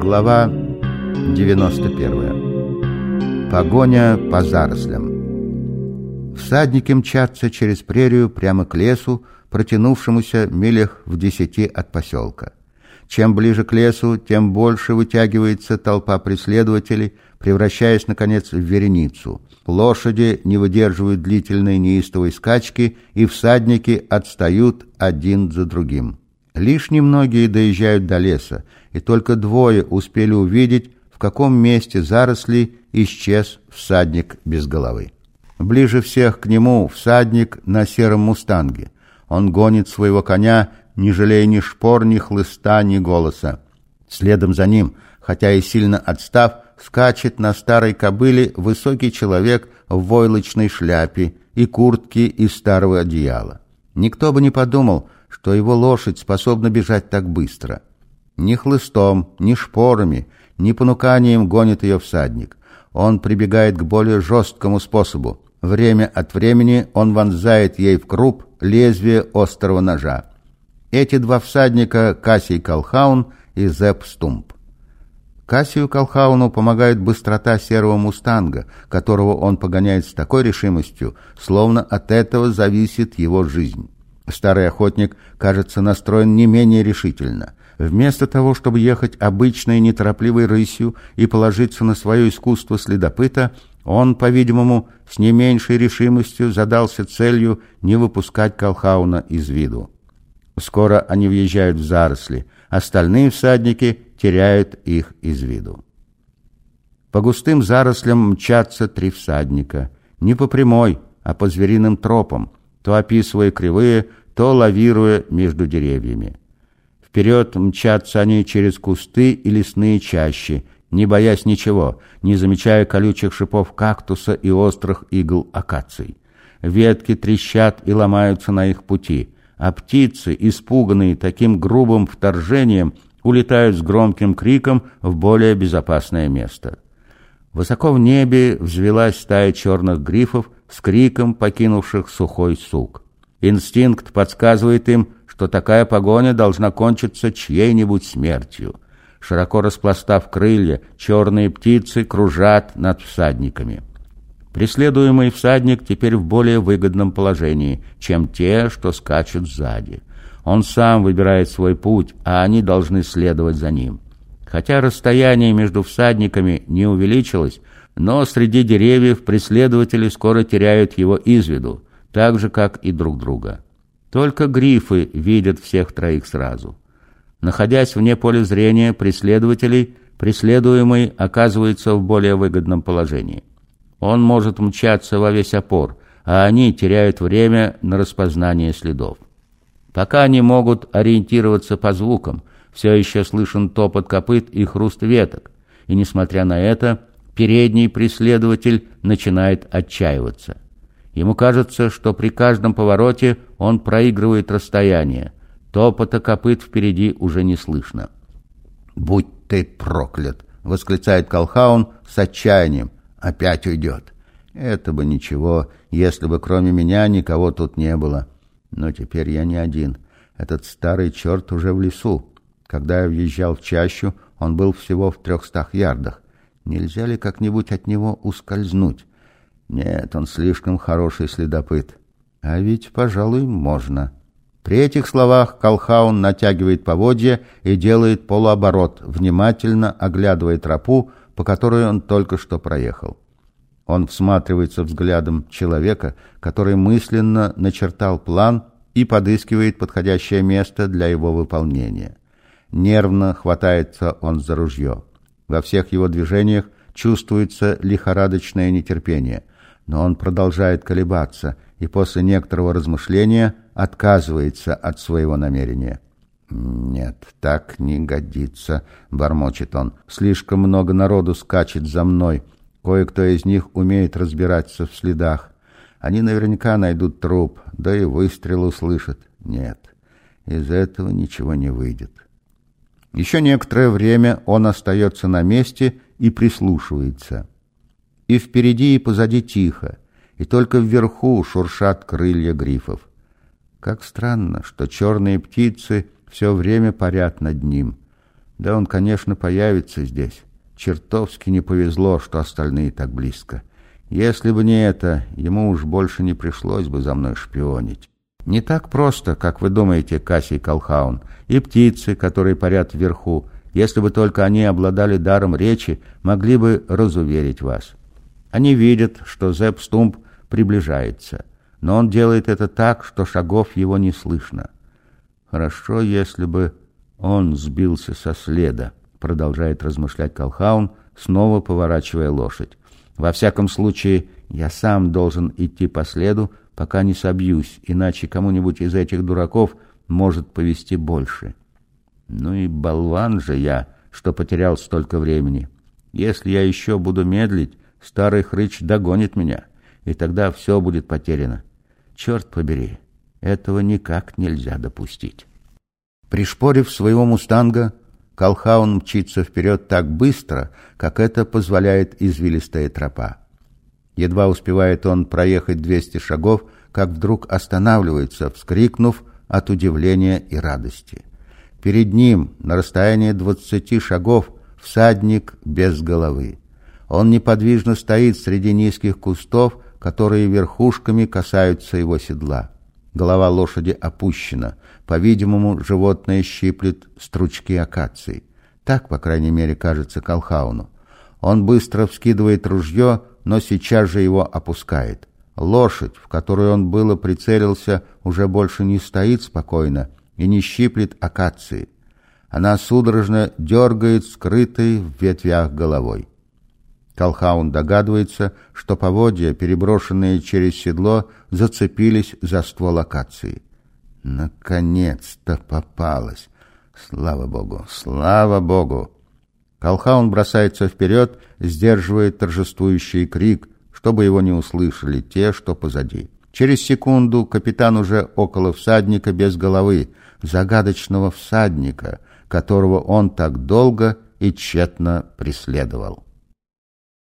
Глава 91. Погоня по зарослям. Всадники мчатся через прерию прямо к лесу, протянувшемуся милях в десяти от поселка. Чем ближе к лесу, тем больше вытягивается толпа преследователей, превращаясь, наконец, в вереницу. Лошади не выдерживают длительной неистовой скачки, и всадники отстают один за другим. Лишь немногие доезжают до леса, и только двое успели увидеть, в каком месте заросли исчез всадник без головы. Ближе всех к нему всадник на сером мустанге. Он гонит своего коня, не жалея ни шпор, ни хлыста, ни голоса. Следом за ним, хотя и сильно отстав, скачет на старой кобыле высокий человек в войлочной шляпе и куртке из старого одеяла. Никто бы не подумал, что его лошадь способна бежать так быстро. Ни хлыстом, ни шпорами, ни понуканием гонит ее всадник. Он прибегает к более жесткому способу. Время от времени он вонзает ей в круп лезвие острого ножа. Эти два всадника — Кассий Колхаун и Зепп Стумп. Кассию Колхауну помогает быстрота серого мустанга, которого он погоняет с такой решимостью, словно от этого зависит его жизнь. Старый охотник, кажется, настроен не менее решительно. Вместо того, чтобы ехать обычной неторопливой рысью и положиться на свое искусство следопыта, он, по-видимому, с не меньшей решимостью задался целью не выпускать Колхауна из виду. Скоро они въезжают в заросли, остальные всадники теряют их из виду. По густым зарослям мчатся три всадника, не по прямой, а по звериным тропам, то описывая кривые, то лавируя между деревьями. Вперед мчатся они через кусты и лесные чащи, не боясь ничего, не замечая колючих шипов кактуса и острых игл акаций. Ветки трещат и ломаются на их пути, а птицы, испуганные таким грубым вторжением, улетают с громким криком в более безопасное место. Высоко в небе взвелась стая черных грифов с криком покинувших сухой сук. Инстинкт подсказывает им, что такая погоня должна кончиться чьей-нибудь смертью. Широко распластав крылья, черные птицы кружат над всадниками. Преследуемый всадник теперь в более выгодном положении, чем те, что скачут сзади. Он сам выбирает свой путь, а они должны следовать за ним. Хотя расстояние между всадниками не увеличилось, но среди деревьев преследователи скоро теряют его из виду, так же, как и друг друга. Только грифы видят всех троих сразу. Находясь вне поля зрения преследователей, преследуемый оказывается в более выгодном положении. Он может мчаться во весь опор, а они теряют время на распознание следов. Пока они могут ориентироваться по звукам, все еще слышен топот копыт и хруст веток, и, несмотря на это, передний преследователь начинает отчаиваться. Ему кажется, что при каждом повороте он проигрывает расстояние. Топота копыт впереди уже не слышно. «Будь ты проклят!» — восклицает Колхаун с отчаянием. «Опять уйдет!» «Это бы ничего, если бы кроме меня никого тут не было. Но теперь я не один. Этот старый черт уже в лесу. Когда я въезжал в чащу, он был всего в трехстах ярдах. Нельзя ли как-нибудь от него ускользнуть? Нет, он слишком хороший следопыт. А ведь, пожалуй, можно. При этих словах Колхаун натягивает поводья и делает полуоборот, внимательно оглядывая тропу, по которой он только что проехал. Он всматривается взглядом человека, который мысленно начертал план и подыскивает подходящее место для его выполнения. Нервно хватается он за ружье. Во всех его движениях чувствуется лихорадочное нетерпение, но он продолжает колебаться и после некоторого размышления отказывается от своего намерения. «Нет, так не годится», — бормочет он. «Слишком много народу скачет за мной. Кое-кто из них умеет разбираться в следах. Они наверняка найдут труп, да и выстрел услышат. Нет, из этого ничего не выйдет». Еще некоторое время он остается на месте и прислушивается. И впереди, и позади тихо, и только вверху шуршат крылья грифов. Как странно, что черные птицы все время парят над ним. Да он, конечно, появится здесь. Чертовски не повезло, что остальные так близко. Если бы не это, ему уж больше не пришлось бы за мной шпионить. Не так просто, как вы думаете, Кассий Колхаун. И птицы, которые парят вверху, если бы только они обладали даром речи, могли бы разуверить вас. Они видят, что Зепп Стумп приближается, но он делает это так, что шагов его не слышно. Хорошо, если бы он сбился со следа, продолжает размышлять Колхаун, снова поворачивая лошадь. Во всяком случае, я сам должен идти по следу, пока не собьюсь, иначе кому-нибудь из этих дураков может повести больше. Ну и болван же я, что потерял столько времени. Если я еще буду медлить, старый хрыч догонит меня, и тогда все будет потеряно. Черт побери, этого никак нельзя допустить. Пришпорив своего мустанга, Колхаун мчится вперед так быстро, как это позволяет извилистая тропа. Едва успевает он проехать двести шагов, как вдруг останавливается, вскрикнув от удивления и радости. Перед ним, на расстоянии двадцати шагов, всадник без головы. Он неподвижно стоит среди низких кустов, которые верхушками касаются его седла. Голова лошади опущена. По-видимому, животное щиплет стручки акации. Так, по крайней мере, кажется Колхауну. Он быстро вскидывает ружье, но сейчас же его опускает. Лошадь, в которую он было прицелился, уже больше не стоит спокойно и не щиплет акации. Она судорожно дергает скрытой в ветвях головой. Колхаун догадывается, что поводья, переброшенные через седло, зацепились за ствол акации. Наконец-то попалась! Слава богу! Слава богу! Колхаун бросается вперед, сдерживает торжествующий крик, чтобы его не услышали те, что позади. Через секунду капитан уже около всадника без головы, загадочного всадника, которого он так долго и тщетно преследовал.